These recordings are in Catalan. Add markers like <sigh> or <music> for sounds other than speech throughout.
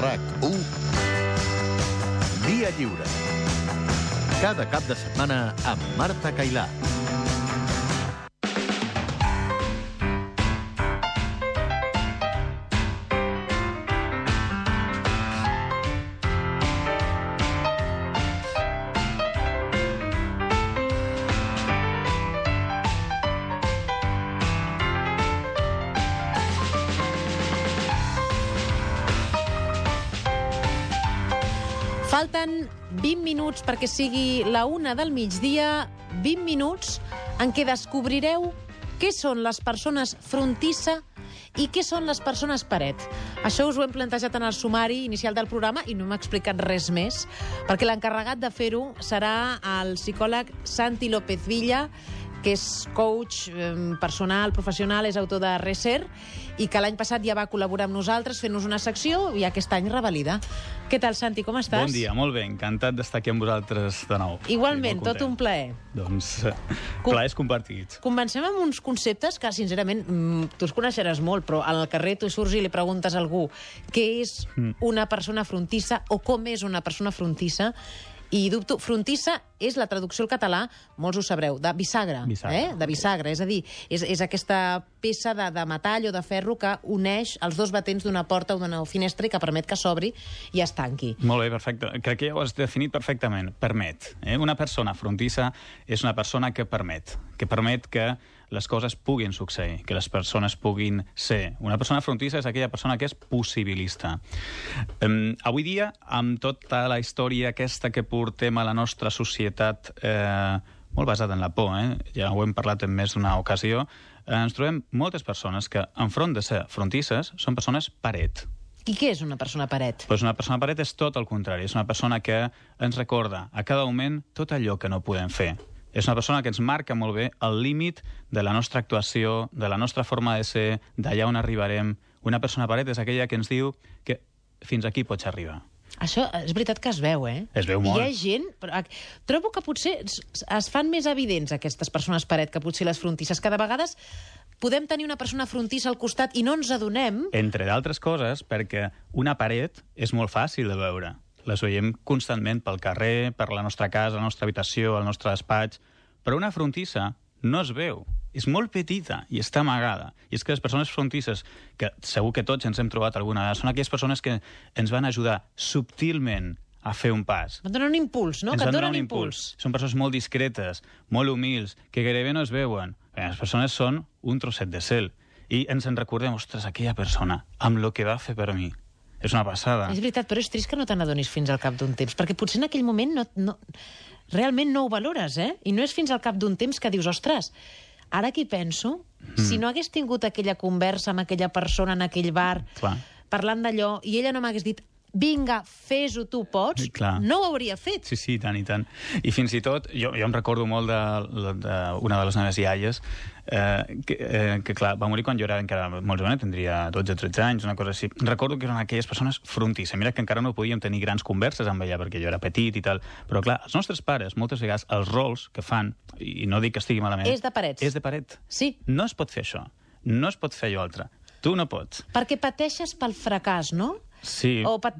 RAC1 Via Lliure. Cada cap de setmana amb Marta Cailà. Minuts perquè sigui la una del migdia, 20 minuts en què descobrireu què són les persones frontissa i què són les persones paret. Això us ho hem plantejat en el sumari inicial del programa i no m'ha explicat res més, perquè l'encarregat de fer-ho serà el psicòleg Santi López Villa, que és coach personal, professional, és autor de Reser, i que l'any passat ja va col·laborar amb nosaltres fent-nos una secció i aquest any revalida. Què tal, Santi, com estàs? Bon dia, molt bé, encantat d'estar aquí amb vosaltres de nou. Igualment, tot un plaer. Doncs, eh, Com- plaers compartits. Comencem amb uns conceptes que, sincerament, mm, tu els coneixeràs molt, però al carrer tu surts i li preguntes a algú què és Mm. una persona frontissa o com és una persona frontissa, i dubto, frontissa és la traducció al català, molts ho sabreu, de bisagra, Bisagra, eh? de bisagra, és a dir, és, és aquesta peça de, de metall o de ferro que uneix els dos batents d'una porta o d'una finestra i que permet que s'obri i es tanqui. Molt bé, perfecte. Crec que ja ho has definit perfectament. Permet. Eh? Una persona frontissa és una persona que permet. Que permet que les coses puguin succeir, que les persones puguin ser. Una persona frontissa és aquella persona que és possibilista. Um, avui dia, amb tota la història aquesta que portem a la nostra societat eh, molt basada en la por, eh? ja ho hem parlat en més d'una ocasió, eh, ens trobem moltes persones que, enfront de ser frontisses, són persones paret. I què és una persona paret? Pues una persona paret és tot el contrari. És una persona que ens recorda a cada moment tot allò que no podem fer. És una persona que ens marca molt bé el límit de la nostra actuació, de la nostra forma de ser, d'allà on arribarem. Una persona paret és aquella que ens diu que fins aquí pots arribar. Això és veritat que es veu, eh? Es veu molt. Hi ha gent... Però, trobo que potser es, fan més evidents aquestes persones paret que potser les frontisses. Cada vegades podem tenir una persona frontissa al costat i no ens adonem... Entre d'altres coses, perquè una paret és molt fàcil de veure. Les veiem constantment pel carrer, per la nostra casa, la nostra habitació, el nostre despatx, però una frontissa no es veu. És molt petita i està amagada. I és que les persones frontisses, que segur que tots ens hem trobat alguna vegada, són aquelles persones que ens van ajudar subtilment a fer un pas. Et donen un impuls, no? Ens que et van donen un impuls. Són persones molt discretes, molt humils, que gairebé no es veuen. Les persones són un trosset de cel. I ens en recordem, ostres, aquella persona, amb lo que va fer per mi. És una passada. És veritat, però és trist que no te n'adonis fins al cap d'un temps, perquè potser en aquell moment no, no, realment no ho valores, eh? I no és fins al cap d'un temps que dius, ostres, ara que penso, mm. si no hagués tingut aquella conversa amb aquella persona en aquell bar, Clar. parlant d'allò, i ella no m'hagués dit vinga, fes-ho, tu pots, Clar. no ho hauria fet. Sí, sí, i tant, i tant. I fins i tot, jo, jo em recordo molt d'una de, de, una de les meves iaies, eh, que, eh, que clar, va morir quan jo era encara molt jove, tindria 12-13 anys, una cosa així. Recordo que eren aquelles persones frontisses. Mira que encara no podíem tenir grans converses amb ella, perquè jo era petit i tal. Però clar, els nostres pares, moltes vegades, els rols que fan, i no dic que estigui malament... És de parets. És de paret. Sí, No es pot fer això. No es pot fer allò altre. Tu no pots. perquè pateixes pel fracàs, no? Sí. O pat...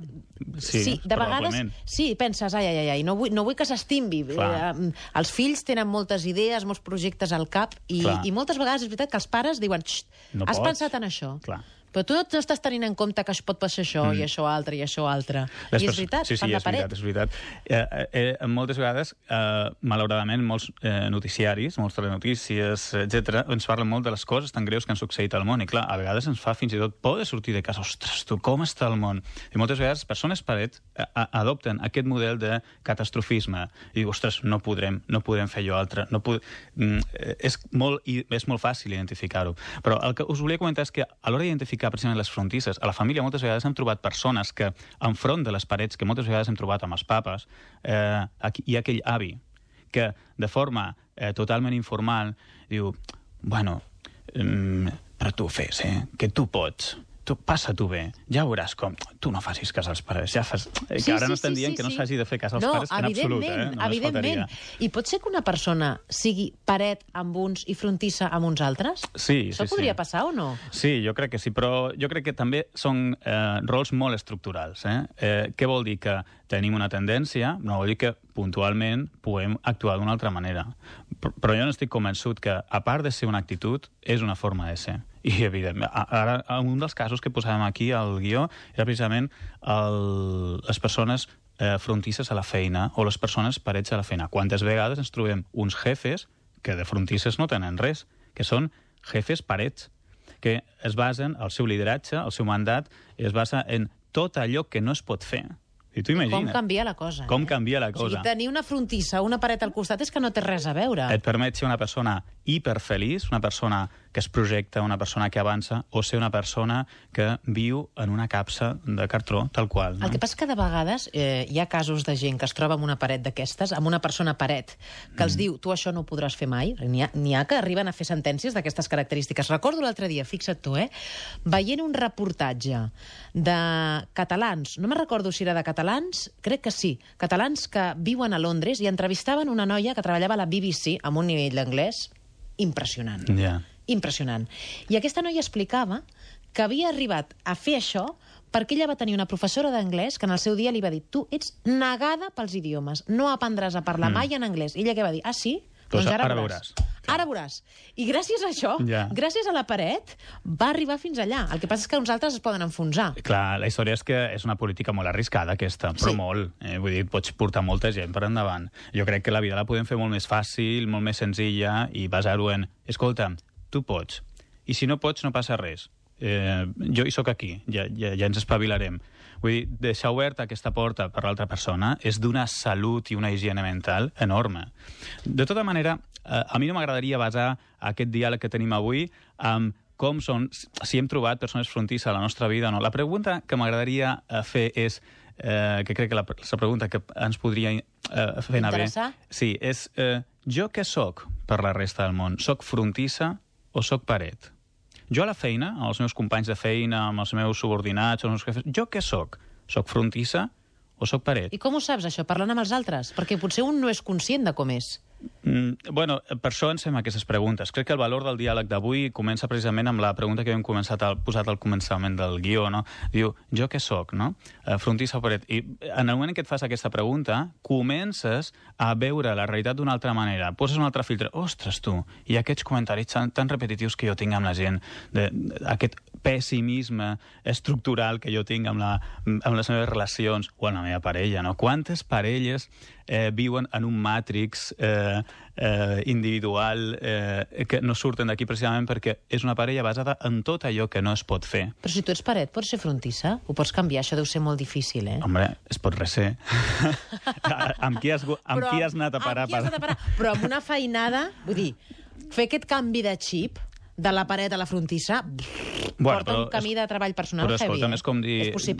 Sí, sí, de vegades... Sí, penses, ai, ai, ai, no vull, no vull que s'estimbi. Eh, els fills tenen moltes idees, molts projectes al cap, i, Clar. i moltes vegades és veritat que els pares diuen "Xt, No has pots." pensat en això? Clar. Però tu no, estàs tenint en compte que això pot passar això, mm. i això altre, i això altre. I és veritat, sí, sí, és veritat, és veritat. Eh, eh, moltes vegades, eh, malauradament, molts eh, noticiaris, molts telenotícies, etc., ens parlen molt de les coses tan greus que han succeït al món. I clar, a vegades ens fa fins i tot por de sortir de casa. Ostres, tu, com està el món? I moltes vegades persones paret eh, a- adopten aquest model de catastrofisme. I diu, ostres, no podrem, no podrem fer allò altre. No pod... mm, eh, és, molt, és molt fàcil identificar-ho. Però el que us volia comentar és que a l'hora d'identificar precisament les frontisses, a la família moltes vegades hem trobat persones que, enfront de les parets, que moltes vegades hem trobat amb els papes, eh, hi ha aquell avi que, de forma eh, totalment informal, diu, bueno, mm, però tu fes, eh, que tu pots. Tu passa-t'ho bé, ja veuràs com... Tu no facis cas als pares, ja fas... Eh, Sí, que ara sí, no estem sí, dient sí, que no sí. s'hagi de fer cas als no, pares en absolut, eh? Només evidentment. I pot ser que una persona sigui paret amb uns i frontissa amb uns altres? Sí, Això sí, podria sí. passar o no? Sí, jo crec que sí, però jo crec que també són eh, rols molt estructurals. Eh? Eh, què vol dir? Que tenim una tendència, no vol dir que puntualment puguem actuar d'una altra manera. Però, però jo no estic convençut que, a part de ser una actitud, és una forma de ser. I, evidentment, ara, un dels casos que posàvem aquí al guió era precisament el, les persones eh, frontisses a la feina o les persones parets a la feina. Quantes vegades ens trobem uns jefes que de frontisses no tenen res, que són jefes parets, que es basen, el seu lideratge, el seu mandat, es basa en tot allò que no es pot fer. I tu Com imagina canvia la cosa. com eh? canvia la O sigui, cosa. tenir una frontissa una paret al costat és que no té res a veure. Et permet ser una persona hiperfeliç, una persona que es projecta, una persona que avança, o ser una persona que viu en una capsa de cartró, tal qual. No? El que passa que de vegades eh, hi ha casos de gent que es troba amb una paret d'aquestes, amb una persona paret, que Mm. els diu, tu això no ho podràs fer mai. N'hi ha, ha que arriben a fer sentències d'aquestes característiques. Recordo l'altre dia, fixa't tu, eh, veient un reportatge de catalans, no me recordo si era de catalans, crec que sí, catalans que viuen a Londres i entrevistaven una noia que treballava a la BBC amb un nivell d'anglès impressionant Ja. Impressionant. I aquesta noia explicava que havia arribat a fer això perquè ella va tenir una professora d'anglès que en el seu dia li va dir tu ets negada pels idiomes, no aprendràs a parlar Mm. mai en anglès. I ella què va dir? Ah, sí? Doncs doncs ara, ara veuràs. veuràs. Ara veuràs. I gràcies a això, Ja. gràcies a la paret, va arribar fins allà. El que passa és que uns altres es poden enfonsar. Clar, la història és que és una política molt arriscada, aquesta, però Sí. molt. Eh? Vull dir, pots portar molta gent per endavant. Jo crec que la vida la podem fer molt més fàcil, molt més senzilla, i basar-ho en, escolta, tu pots, i si no pots, no passa res. Eh, jo hi sóc aquí, ja, ja, ja ens espavilarem. Vull dir, deixar oberta aquesta porta per l'altra persona és d'una salut i una higiene mental enorme. De tota manera, eh, a mi no m'agradaria basar aquest diàleg que tenim avui amb com són, si hem trobat persones frontisses a la nostra vida o no. La pregunta que m'agradaria eh, fer és, eh, que crec que la, la pregunta que ens podria eh, fer anar bé... Sí, és eh, jo què sóc per la resta del món? Soc frontissa o soc paret? Jo a la feina, amb els meus companys de feina, amb els meus subordinats, els meus jefes, jo què sóc? Soc frontissa o soc paret? I com ho saps, això? Parlant amb els altres? Perquè potser un no és conscient de com és. Mm, bueno, per això ens fem aquestes preguntes. Crec que el valor del diàleg d'avui comença precisament amb la pregunta que hem començat al, posat al començament del guió, no? Diu, jo què sóc, no? Eh, Frontissa paret. I en el moment en què et fas aquesta pregunta, comences a veure la realitat d'una altra manera. Poses un altre filtre. Ostres, tu, i aquests comentaris tan, tan repetitius que jo tinc amb la gent, de, de, aquest pessimisme estructural que jo tinc amb, la, amb les meves relacions o amb la meva parella, no? Quantes parelles eh, viuen en un màtrix eh, eh, individual eh, que no surten d'aquí precisament perquè és una parella basada en tot allò que no es pot fer. Però si tu ets paret, pots ser frontissa? Ho pots canviar? Això deu ser molt difícil, eh? Hombre, es pot reser. <laughs> amb qui has, amb qui has anat a parar? Amb qui has anat a parar? Però amb una feinada, vull dir, fer aquest canvi de xip de la paret a la frontissa Bueno, porta però un camí es- de treball personal Però heavy, eh? és com dir...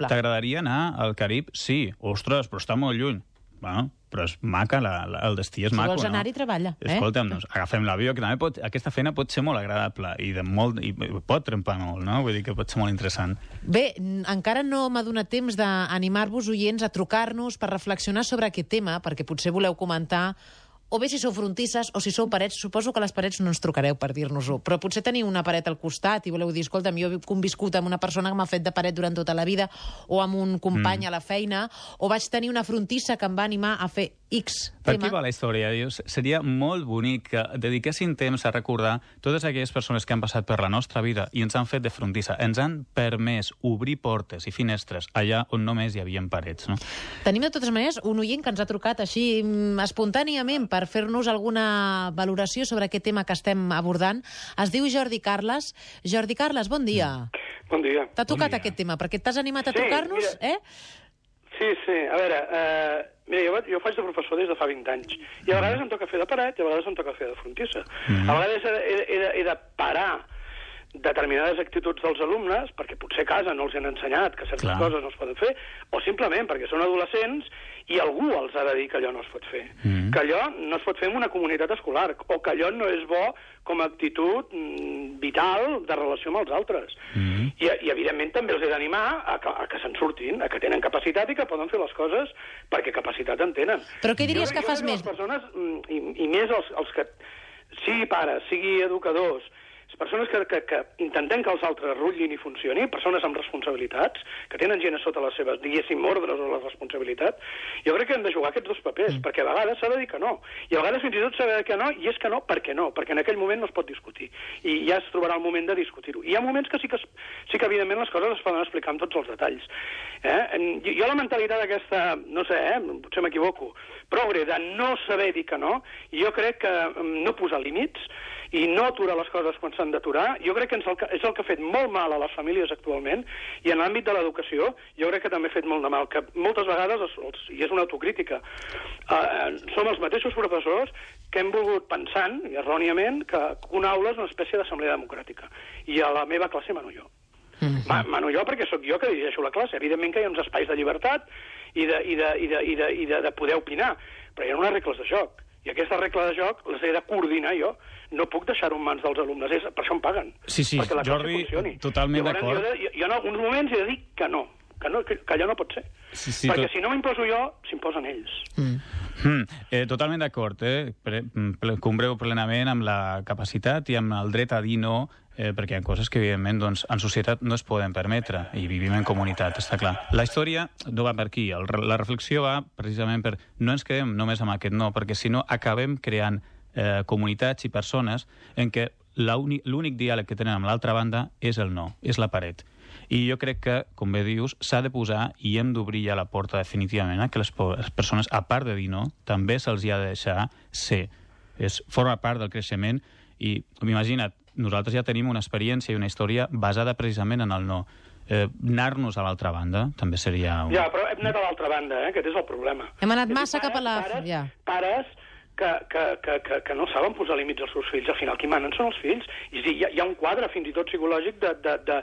T'agradaria anar al Carib? Sí. Ostres, però està molt lluny. Bueno, però és maca, la, la, el destí és Si maco, vols no? anar-hi, treballa, eh? Escolta'm, doncs, agafem l'avió, que també pot, aquesta feina pot ser molt agradable i, de molt, i pot trempar molt, no? Vull dir que pot ser molt interessant. Bé, encara no m'ha donat temps d'animar-vos, oients, a trucar-nos per reflexionar sobre aquest tema, perquè potser voleu comentar o bé si sou frontisses o si sou parets, suposo que les parets no ens trucareu per dir-nos-ho, però potser teniu una paret al costat i voleu dir, escolta'm, jo he conviscut amb una persona que m'ha fet de paret durant tota la vida o amb un company mm. a la feina, o vaig tenir una frontissa que em va animar a fer X Per tema. aquí va la història. Dius, seria molt bonic que dediquessin temps a recordar totes aquelles persones que han passat per la nostra vida i ens han fet de frontissa. Ens han permès obrir portes i finestres allà on només hi havia parets. No? Tenim, de totes maneres, un oient que ens ha trucat així mm, espontàniament per fer-nos alguna valoració sobre aquest tema que estem abordant. Es diu Jordi Carles. Jordi Carles, bon dia. Bon dia. T'ha tocat dia. aquest tema, perquè t'has animat a Sí, trucar-nos, eh? Sí, sí, a veure, eh, mira, jo, jo faig de professor des de fa 20 anys, i a vegades em toca fer de paret, i a vegades em toca fer de frontissa. Mhm. A vegades he, he, he, de, he de parar determinades actituds dels alumnes, perquè potser a casa no els han ensenyat que certes Clar. coses no es poden fer, o simplement perquè són adolescents i algú els ha de dir que allò no es pot fer. Mhm. Que allò no es pot fer en una comunitat escolar, o que allò no és bo com a actitud mm, vital de relació amb els altres. Mhm. I, I, evidentment, també els he d'animar a que, a que se'n surtin, a que tenen capacitat i que poden fer les coses perquè capacitat en tenen. Però què diries Jo- que jo fas més? Les persones, mm, i, i més els, els que, sigui pares, sigui educadors, persones que, que, que intentem que els altres rutllin i funcionin, persones amb responsabilitats, que tenen gent a sota les seves, diguéssim, ordres o la responsabilitat, jo crec que hem de jugar aquests dos papers, mm. perquè a vegades s'ha de dir que no. I a vegades fins i tot s'ha de dir que no, i és que no, perquè no, perquè en aquell moment no es pot discutir. I ja es trobarà el moment de discutir-ho. I hi ha moments que sí que, es, sí que evidentment, les coses es poden explicar amb tots els detalls. Eh? Jo, la mentalitat aquesta, no sé, eh, potser m'equivoco, progre de no saber dir que no, jo crec que mm, no posar límits, i no aturar les coses quan s'han d'aturar, jo crec que ens el, que- és el que ha fet molt mal a les famílies actualment, i en l'àmbit de l'educació jo crec que també ha fet molt de mal, que moltes vegades, els, els, i és una autocrítica, eh, som els mateixos professors que hem volgut pensant, i erròniament, que una aula és una espècie d'assemblea democràtica, i a la meva classe mano jo. Ma, mano jo perquè sóc jo que dirigeixo la classe. Evidentment que hi ha uns espais de llibertat i de, i de, i de, i de, i de, de poder opinar, però hi ha unes regles de joc. I aquestes regles de joc les he de coordinar jo. No puc deixar-ho en mans dels alumnes, és, per això em paguen. Sí, sí, perquè la Jordi, funcioni. totalment d'acord. Jo, de- jo, en alguns moments he de dir que no, que, no, que, que allò no pot ser. Sí, sí, perquè tot- si no m'imposo jo, s'imposen ells. Mm, eh, totalment d'acord, eh? Pre ple combreu plenament amb la capacitat i amb el dret a dir no, eh, perquè hi ha coses que, evidentment, doncs, en societat no es poden permetre, i vivim en comunitat, està clar. La història no va per aquí, el, la reflexió va precisament per... No ens quedem només amb aquest no, perquè si no acabem creant eh, comunitats i persones en què l'únic diàleg que tenen amb l'altra banda és el no, és la paret. I jo crec que, com bé dius, s'ha de posar i hem d'obrir ja la porta definitivament a que les, les persones, a part de dir no, també se'ls hi ha de deixar ser. És, forma part del creixement i, imagina't, nosaltres ja tenim una experiència i una història basada precisament en el no. Eh, Anar-nos a l'altra banda també seria... Un... Ja, però hem anat a l'altra banda, eh? aquest és el problema. Hem anat dir, massa cap a la- Pares, ja. pares que, que, que, que, que no saben posar límits als seus fills. Al final, qui manen són els fills. I és dir, hi ha, hi ha un quadre, fins i tot psicològic, de, de, de,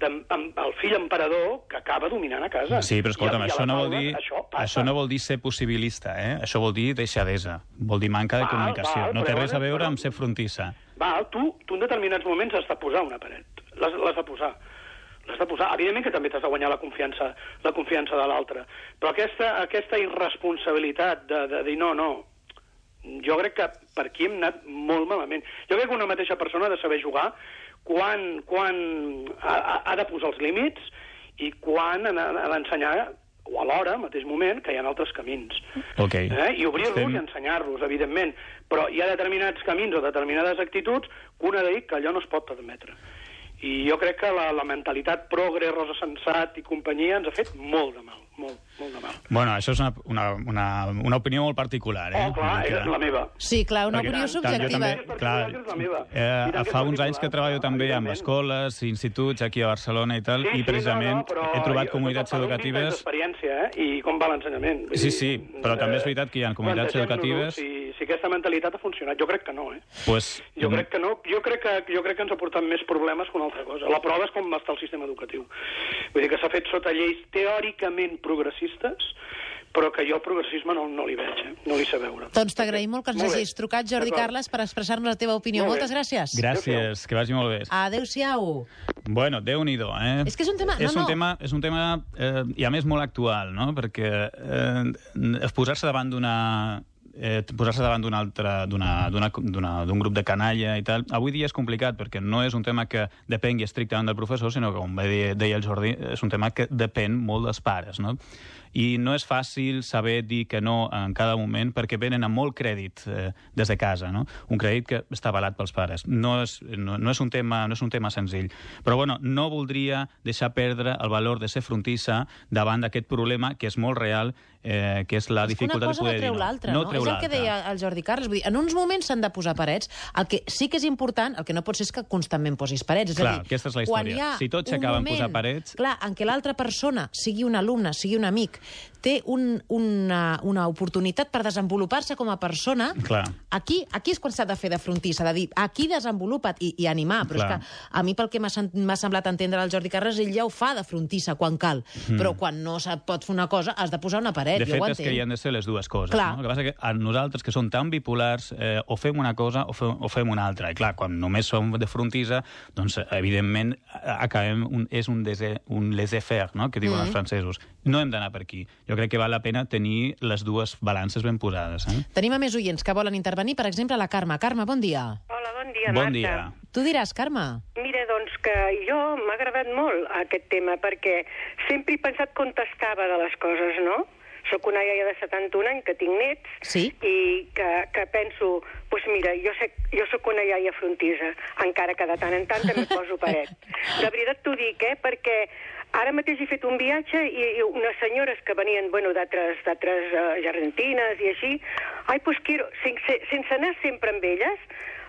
amb el fill emperador que acaba dominant a casa. Sí, però escolta'm, I a- això no, vol dir, Això, passa. això no vol dir ser possibilista, eh? Això vol dir deixadesa, vol dir manca de Val, comunicació. val, no té res a veure però- amb ser frontissa. Val, tu, tu en determinats moments has de posar una paret. L'has de posar. L'has de posar. Evidentment que també t'has de guanyar la confiança, la confiança de l'altre. Però aquesta, aquesta irresponsabilitat de, de dir no, no, jo crec que per aquí hem anat molt malament. Jo crec que una mateixa persona ha de saber jugar quan, quan ha, ha- de posar els límits i quan ha, ha d'ensenyar o alhora, al mateix moment, que hi ha altres camins. Ok. Eh? I obrir-los Estem- i ensenyar-los, evidentment. Però hi ha determinats camins o determinades actituds que un ha de dir que allò no es pot permetre. I jo crec que la, la mentalitat progre, Rosa Sensat i companyia ens ha fet molt de mal, molt, molt de mal. Bueno, això és una, una, una, una opinió molt particular, eh? Oh, clar, és la meva. Sí, clar, una Perquè opinió tant, subjectiva. Jo també, clar, és la meva. Eh, fa uns anys que treballo també amb escoles, instituts aquí a Barcelona i tal, Sí, i precisament sí, no, no, he trobat jo- comunitats educatives... d'experiència, eh? I com va l'ensenyament. Sí, sí, però eh, també és veritat que hi ha comunitats educatives- si aquesta mentalitat ha funcionat. Jo crec que no, eh? Pues, Jo crec que no, jo crec que, jo crec que ens ha portat més problemes que una altra cosa. La prova és com està el sistema educatiu. Vull dir que s'ha fet sota lleis teòricament progressistes, però que jo el progressisme no, no li veig, eh? no li sé veure. Doncs t'agraïm molt que ens Molt bé. hagis trucat, Jordi. Carles, per expressar-nos la teva opinió. Molt bé. Moltes gràcies. Gràcies, que vagi molt bé. Adéu-siau. Bueno, déu nhi eh? És que és un tema- És no, un no. tema, és un tema eh, i a més molt actual, no? Perquè eh, posar-se davant d'una eh, posar-se davant d'un altre d'un grup de canalla i tal, avui dia és complicat perquè no és un tema que depengui estrictament del professor, sinó que, com deia el Jordi, és un tema que depèn molt dels pares, no? I no és fàcil saber dir que no en cada moment perquè venen amb molt crèdit eh, des de casa, no? Un crèdit que està avalat pels pares. No és, no, no, és un tema, no és un tema senzill. Però, bueno, no voldria deixar perdre el valor de ser frontissa davant d'aquest problema que és molt real, eh, que és la És una dificultat cosa de poder no treu dir l'altra, no? treu És el que deia el Jordi Carles. Vull dir, en uns moments s'han de posar parets. El que sí que és important, el que no pot ser és que constantment posis parets. És Clar, a dir, aquesta és la història. Si tots s'acaben posar parets- Clar, en què l'altra persona, sigui un alumne, sigui un amic, té un, una, una oportunitat per desenvolupar-se com a persona, Clar. aquí, aquí és quan s'ha de fer de frontissa, de dir, aquí desenvolupa't i, i animar, però Clar. és que a mi pel que m'ha semblat entendre el Jordi Carles, ell ja ho fa de frontissa quan cal, però quan no se pot fer una cosa has de posar una paret. De jo ho fet, és que hi han de ser les dues coses. Clar. No? El que passa que a nosaltres, que som tan bipolars, eh, o fem una cosa o fem, o fem una altra. I clar, quan només som de frontissa, doncs, evidentment, acabem un, és un, dese, un laissez-faire, no? que diuen Mm. els francesos. No hem d'anar per aquí. Jo crec que val la pena tenir les dues balances ben posades. Eh? Tenim a més oients que volen intervenir, per exemple, la Carme. Carme, bon dia. Hola, bon dia, bon Marta. dia. Tu diràs, Carme. Mira, doncs que jo m'ha agradat molt aquest tema perquè sempre he pensat com t'estava de les coses, no? Soc una iaia de 71 anys que tinc nets Sí. i que, que penso, doncs pues mira, jo, sé, jo sóc una iaia frontisa, encara que de tant en tant també poso paret. <laughs> De veritat t'ho dic, eh? Perquè ara mateix he fet un viatge i, i unes senyores que venien, bueno, d'altres d'altres uh, argentines i així, ai, pues quiero, sense, sense anar sempre amb elles,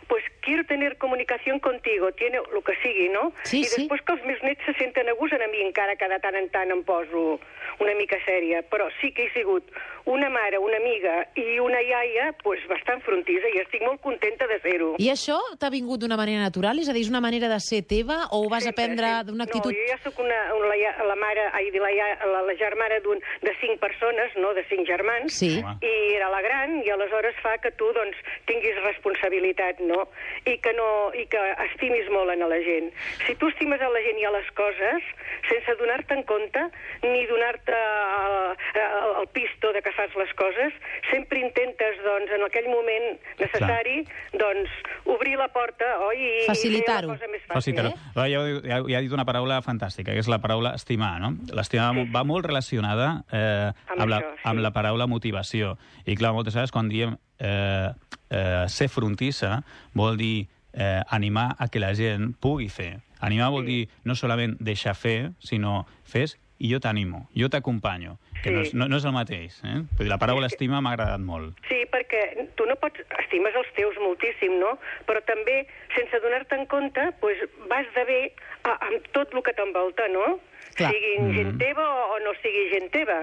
pues quiero tener comunicación contigo, tiene lo que sigui, no? Sí, I sí. després que els meus nets se senten a gust en mi, encara que de tant en tant em poso una mica sèria, però sí que he sigut una mare, una amiga i una iaia pues, bastant frontisa i estic molt contenta de ser-ho. I això t'ha vingut d'una manera natural? És a dir, és una manera de ser teva o ho vas Sempre, aprendre sí. d'una actitud... No, jo ja sóc una, una, la, la mare, ai, la, la, la germana d'un de cinc persones, no?, de cinc germans, Sí. I era la gran, i aleshores fa que tu doncs, tinguis responsabilitat, no? I que, no, I que estimis molt en la gent. Si tu estimes a la gent i a les coses, sense donar-te en compte, ni donar-te el, el, el pisto de que fas les coses, sempre intentes, doncs, en aquell moment necessari, doncs, obrir la porta, oi? I, Facilitar-ho. Facilitar-ho. Eh? Ja, ja, ja ha dit una paraula fantàstica, que és la paraula estimar, no? L'estimar Sí. va molt relacionada eh, Amb amb, la, això, sí. amb la paraula motivació. I clar, moltes vegades quan diem eh, eh, ser frontissa vol dir eh, animar a que la gent pugui fer. Animar vol dir no solament deixar fer, sinó fes i jo t'animo, jo t'acompanyo, que Sí. no, és, no, no és el mateix. Eh? La paraula que- estima m'ha agradat molt. Sí, perquè tu no pots... Estimes els teus moltíssim, no? Però també, sense donar-te en compte, pues, vas de bé a, amb tot el que t'envolta, no? Clar. Siguin gent teva o, o no sigui gent teva.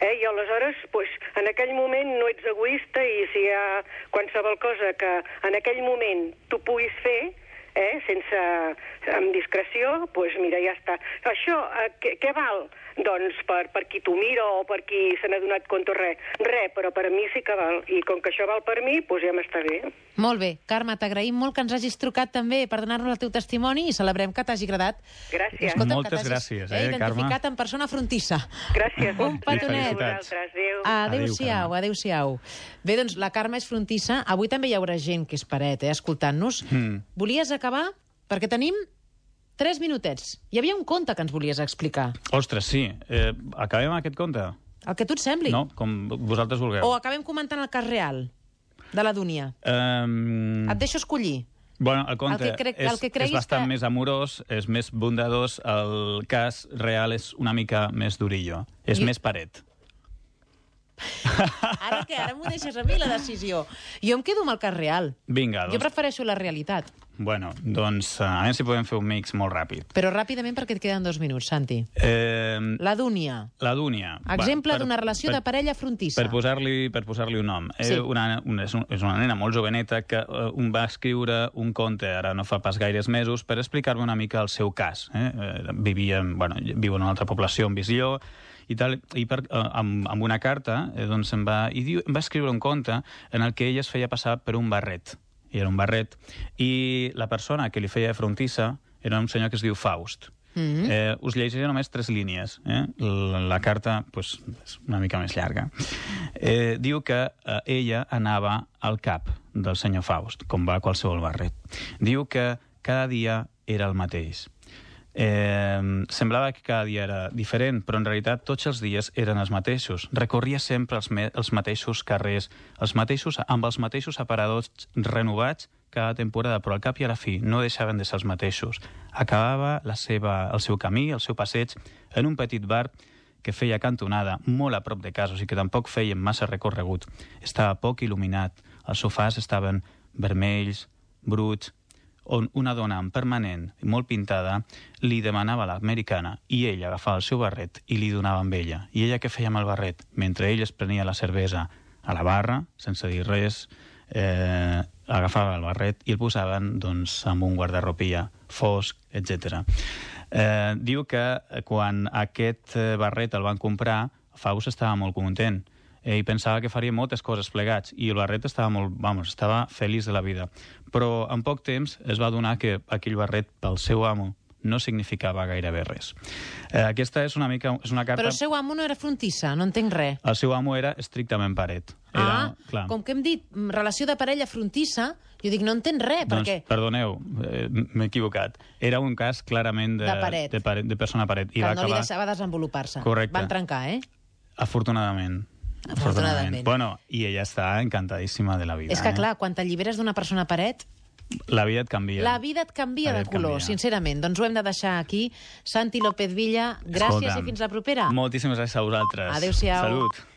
Eh? I aleshores, pues, en aquell moment no ets egoista i si hi ha qualsevol cosa que en aquell moment tu puguis fer, eh, sense, amb discreció, pues mira, ja està. Això, eh, què, què val? Doncs per, per qui t'ho mira o per qui se n'ha donat compte res. Res, però per a mi sí que val. I com que això val per mi, doncs ja m'està bé. Molt bé. Carme, t'agraïm molt que ens hagis trucat també per donar-nos el teu testimoni i celebrem que t'hagi agradat. Gràcies. Escolta'm, Moltes que gràcies, eh, identificat Carme? en persona frontissa. Gràcies. Un petonet. Adéu-siau, adéu-siau. Bé, doncs la Carme és frontissa. Avui també hi haurà gent que és paret, eh, escoltant-nos. Mm. Volies acabar? Perquè tenim tres minutets. Hi havia un conte que ens volies explicar. Ostres, sí. Eh, acabem aquest conte? El que tu et sembli. No? Com vosaltres vulgueu. O acabem comentant el cas real de la Dúnia. Um, Et deixo escollir. Bueno, el conte El que crec- és, el que és bastant que- més amorós, és més bondadós, el cas real és una mica més durillo, és I- més paret. Ara què? Ara m'ho deixes a mi, la decisió. Jo em quedo amb el cas real. Vinga, Jo doncs, prefereixo la realitat. Bueno, doncs uh, a veure si podem fer un mix molt ràpid. Però ràpidament perquè et queden dos minuts, Santi. Eh, La Dúnia. la Dúnia. Exemple d'una relació per- de parella frontissa. Per posar-li per posar un nom. Sí. Eh, una, una, és, un, és una nena molt joveneta que uh, un va escriure un conte, ara no fa pas gaires mesos, per explicar-me una mica el seu cas. Eh? Eh, vivia, en- bueno, viu en una altra població, en Visió, i, tal, i per, uh, amb, amb una carta eh, doncs em va, i diu, em va escriure un conte en el que ella es feia passar per un barret. I era un barret. I la persona que li feia de frontissa era un senyor que es diu Faust. Mm -hmm. Eh, us llegiré només tres línies. Eh? La, la carta pues, és una mica més llarga. Eh, diu que eh, ella anava al cap del senyor Faust, com va a qualsevol barret. Diu que cada dia era el mateix. Eh, semblava que cada dia era diferent, però en realitat tots els dies eren els mateixos. Recorria sempre els, els mateixos carrers, els mateixos, amb els mateixos aparadors renovats cada temporada, però al cap i a la fi no deixaven de ser els mateixos. Acabava la seva, el seu camí, el seu passeig, en un petit bar que feia cantonada molt a prop de casa, sigui que tampoc feien massa recorregut. Estava poc il·luminat, els sofàs estaven vermells, bruts, on una dona en permanent, molt pintada, li demanava l'americana i ell agafava el seu barret i li donava amb ella. I ella què feia amb el barret? Mentre ell es prenia la cervesa a la barra, sense dir res, eh, agafava el barret i el posaven doncs, amb un guardarropia fosc, etc. Eh, diu que quan aquest eh, barret el van comprar, Faust estava molt content ell pensava que faria moltes coses plegats i el barret estava molt, vamos, estava feliç de la vida. Però en poc temps es va donar que aquell barret pel seu amo no significava gairebé res. Eh, aquesta és una mica és una carta... Però el seu amo no era frontissa, no entenc res. El seu amo era estrictament paret. Era, ah, clar. com que hem dit mm, relació de parella frontissa, jo dic, no entenc res, doncs, perquè... perdoneu, eh, m'he equivocat. Era un cas clarament de, de, paret. de, paret, de persona paret. I que va no acabar... li deixava desenvolupar-se. Correcte. Van trencar, eh? Afortunadament. Afortunadament. Bueno, i ella està encantadíssima de la vida. És que, eh? clar, quan t'alliberes d'una persona paret, la vida et canvia. La vida et canvia de color, canvia. sincerament. Doncs ho hem de deixar aquí. Santi López Villa, gràcies Escolta'm, i fins la propera. Moltíssimes gràcies a vosaltres. Adéu-siau. Salut.